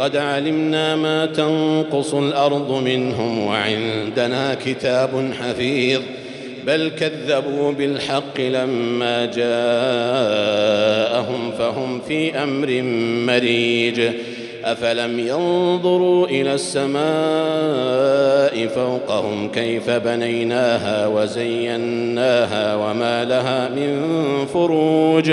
قد علمنا ما تنقص الأرض منهم وعندنا كتاب حفيظ بل كذبوا بالحق لما جاءهم فهم في أمر مريج أفلم ينظروا إلى السماء فوقهم كيف بنيناها وزيناها وما لها من فروج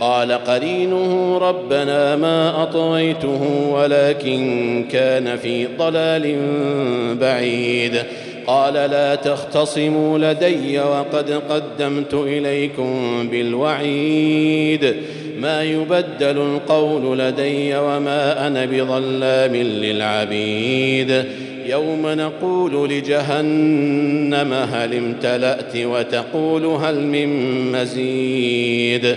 قال قرينه ربنا ما أطويته ولكن كان في ضلال بعيد. قال لا تختصموا لدي وقد قدمت إليكم بالوعيد. ما يبدل القول لدي وما أنا بظلام للعبيد. يوم نقول لجهنم هل امتلأت وتقول هل من مزيد.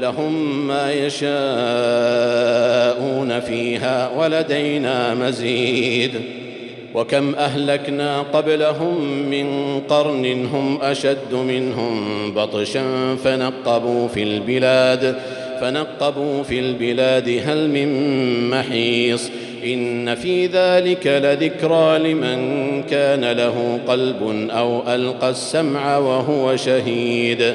لهم ما يشاءون فيها ولدينا مزيد. وكم أهلكنا قبلهم من قرن هم أشد منهم بطشا فنقبوا في البلاد. فنقبوا في البلاد هل من محيص؟ إن في ذلك لذكرى لمن كان له قلب أو ألقى السمع وهو شهيد.